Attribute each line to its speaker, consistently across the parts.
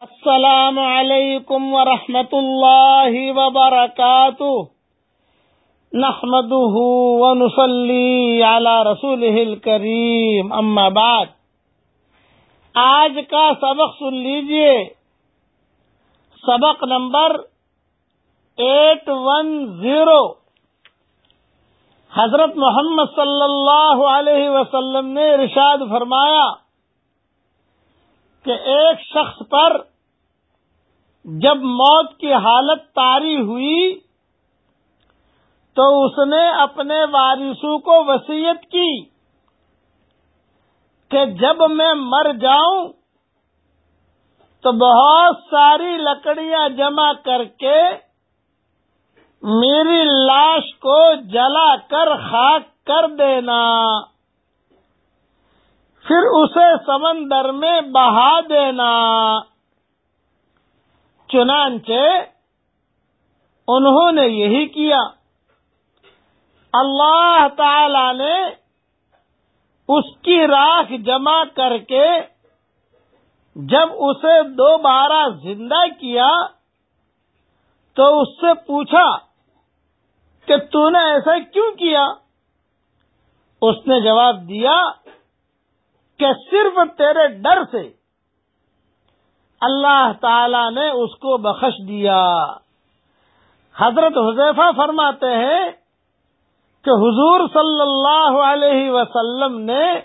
Speaker 1: السلام علیکم ورحمۃ اللہ وبرکاتہ۔ نحمده ونصلي على رسوله الكريم اما بعد۔ آج کا سبق سن لیجیے۔ سبق نمبر ایٹ ون زیرو۔ حضرت محمد صلی اللہ علیہ وسلم نے ارشاد فرمایا کہ ایک شخص پر جب موت کی حالت تاری ہوئی تو اس نے اپنے وارثوں کو وسیعت کی کہ جب میں مر جاؤں تو بہت ساری لکڑیاں جمع کر کے میری لاش کو جلا کر خاک کر دینا۔ پھر اسے سمندر میں بہا دینا۔ چنانچہ انہوں نے یہی کیا۔ اللہ تعالی نے اس کی راکھ جمع کر کے جب اسے دوبارہ زندہ کیا تو اس سے پوچھا کہ تو نے ایسا کیوں کیا؟ اس نے جواب دیا کہ صرف تیرے ڈر سے اللہ تعالی نے اس کو بخش دیا۔ حضرت حذیفہ فرماتے ہیں کہ حضور صلی اللہ علیہ وسلم نے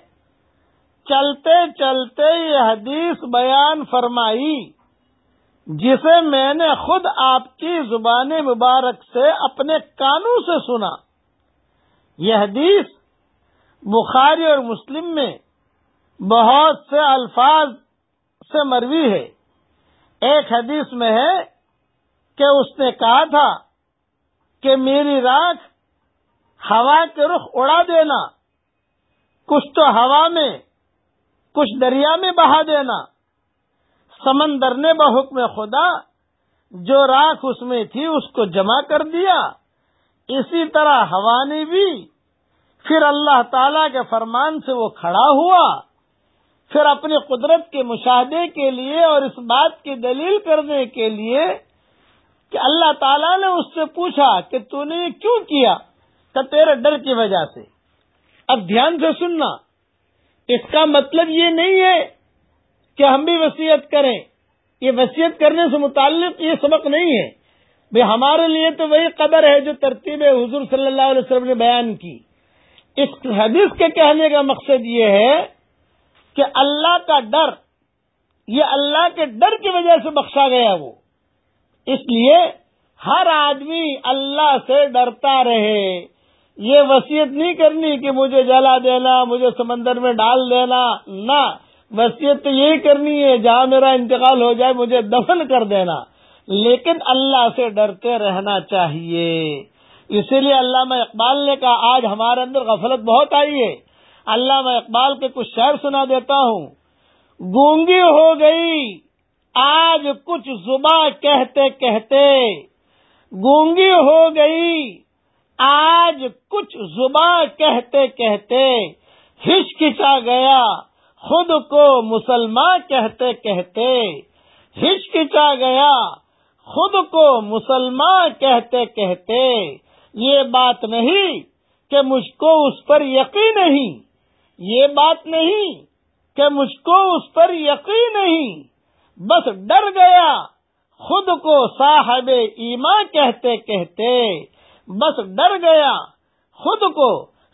Speaker 1: چلتے چلتے یہ حدیث بیان فرمائی، جسے میں نے خود آپ کی زبان مبارک سے اپنے کانوں سے سنا۔ یہ حدیث بخاری اور مسلم میں بہت سے الفاظ سے مروی ہے۔ ایک حدیث میں ہے کہ اس نے کہا تھا کہ میری راکھ ہوا کے رخ اڑا دینا، کچھ تو ہوا میں، کچھ دریا میں بہا دینا۔ سمندر نے بحکم خدا جو راکھ اس میں تھی اس کو جمع کر دیا۔ اسی طرح ہوا نے بھی۔ پھر اللہ تعالی کے فرمان سے وہ کھڑا ہوا۔ پھر اپنی قدرت کے مشاہدے کے لیے اور اس بات کی دلیل کرنے کے لیے کہ اللہ تعالیٰ نے اس سے پوچھا کہ تو نے یہ کیوں کیا کہ تیرے ڈر کی وجہ سے؟ اب دھیان سے سننا، اس کا مطلب یہ نہیں ہے کہ ہم بھی وسیعت کریں۔ یہ وسیعت کرنے سے متعلق یہ سبق نہیں ہے۔ بھائی ہمارے لیے تو وہی قدر ہے جو ترتیب حضور صلی اللہ علیہ وسلم نے بیان کی۔ اس حدیث کے کہنے کا مقصد یہ ہے کہ اللہ کا ڈر، یہ اللہ کے ڈر کی وجہ سے بخشا گیا وہ۔ اس لیے ہر آدمی اللہ سے ڈرتا رہے۔ یہ وسیعت نہیں کرنی کہ مجھے جلا دینا، مجھے سمندر میں ڈال دینا۔ نہ وسیعت تو یہی کرنی ہے، جہاں میرا انتقال ہو جائے مجھے دفن کر دینا۔ لیکن اللہ سے ڈرتے رہنا چاہیے۔ اسی لیے علامہ اقبال نے کہا، آج ہمارے اندر غفلت بہت آئی ہے۔ اللہ میں اقبال کے کچھ شعر سنا دیتا ہوں۔ گونگی ہو گئی، آج کچھ زباں کہتے کہتے۔ گونگی ہو گئی، آج کچھ زباں کہتے کہتے۔ ہچکچا گیا، خود کو مسلمان کہتے کہتے۔ ہچکچا گیا، خود کو مسلمان کہتے کہتے۔ یہ بات نہیں کہ مجھ کو اس پر یقین نہیں۔ یہ بات نہیں کہ مجھ کو اس پر یقین نہیں، بس ڈر گیا، خود کو صاحب ایما کہتے کہتے، بس ڈر گیا، خود کو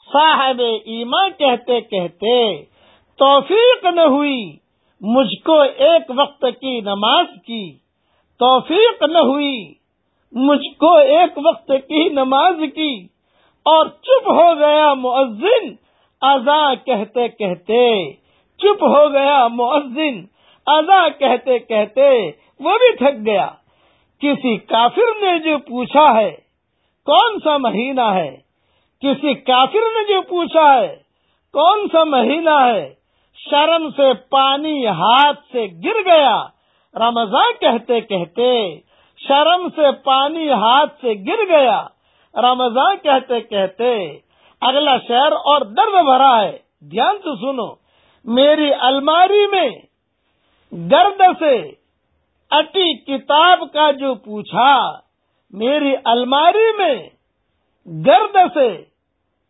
Speaker 1: صاحب ایما کہتے کہتے، توفیق نہ ہوئی، مجھ کو ایک وقت کی نماز کی، توفیق نہ ہوئی، مجھ کو ایک وقت کی نماز کی، اور چپ ہو گیا مؤذن ازا کہتے کہتے چپ ہو گیا مؤذن۔ ازا کہتے کہتے وہ بھی تھک گیا۔ کسی کافر نے جو پوچھا ہے، کون سا مہینہ ہے؟ کسی کافر نے جو پوچھا ہے، کون سا مہینہ ہے؟ شرم سے پانی ہاتھ سے گر گیا۔ رمضان کہتے کہتے شرم سے پانی ہاتھ سے گر گیا۔ رمضان کہتے کہتے اگلا شہر اور درد بھرا ہے۔ دھیان سے سنو، میری الماری میں گرد سے اٹی کتاب کا جو پوچھا، میری الماری میں گرد سے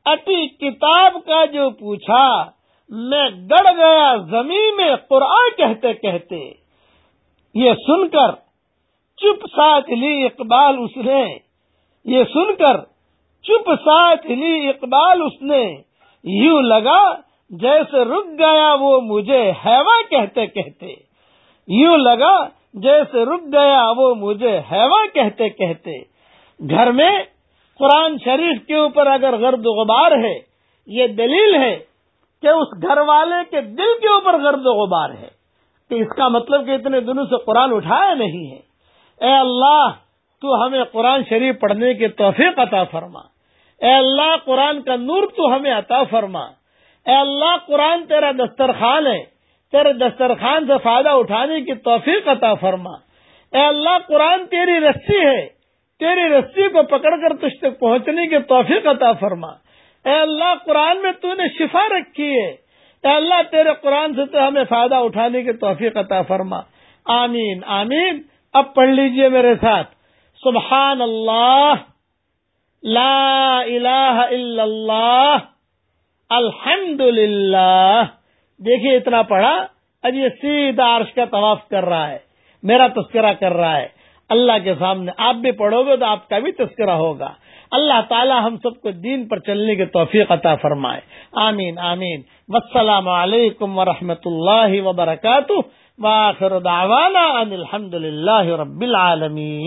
Speaker 1: اٹی کتاب کا جو پوچھا، میں گڑ گیا زمین میں قرآن کہتے کہتے۔ یہ سن کر چپ ساتھ لی اقبال اس نے۔ یہ سن کر چپ ساتھ لی اقبال اس نے یوں لگا جیسے رک گیا وہ مجھے ہیوا کہتے کہتے۔ یوں لگا جیسے رک گیا وہ مجھے ہیوا کہتے کہتے۔ گھر میں قرآن شریف کے اوپر اگر غرد و غبار ہے، یہ دلیل ہے کہ اس گھر والے کے دل کے اوپر غرد و غبار ہے۔ کہ اس کا مطلب کہ اتنے دنوں سے قرآن اٹھایا نہیں ہے۔ اے اللہ تو ہمیں قرآن شریف پڑھنے کی توفیق عطا فرما۔ اے اللہ، قرآن کا نور تو ہمیں عطا فرما۔ اے اللہ، قرآن تیرا دسترخوان ہے۔ تیرے دسترخوان سے فائدہ اٹھانے کی توفیق عطا فرما۔ اے اللہ، قرآن تیری رسی ہے۔ تیری رسی کو پکڑ کر تجھ تک پہنچنے کی توفیق عطا فرما۔ اے اللہ، قرآن میں تو نے شفا رکھی ہے۔ اے اللہ، تیرے قرآن سے تو ہمیں فائدہ اٹھانے کی توفیق عطا فرما۔ آمین آمین۔ اب پڑھ لیجیے میرے ساتھ۔ سبحان اللہ، لا الہ الا اللہ الحمد للہ دیکھیے اتنا پڑھا، اب یہ سیدھا عرش کا طواف کر رہا ہے، میرا تذکرہ کر رہا ہے۔ اللہ کے سامنے آپ بھی پڑھو گے تو آپ کا بھی تذکرہ ہوگا۔ اللہ تعالی ہم سب کو دین پر چلنے کی توفیق عطا فرمائے۔ آمین آمین۔ والسلام علیکم ورحمۃ اللہ وبرکاتہ۔ واخر دعوانا ان الحمد للہ رب العالمین۔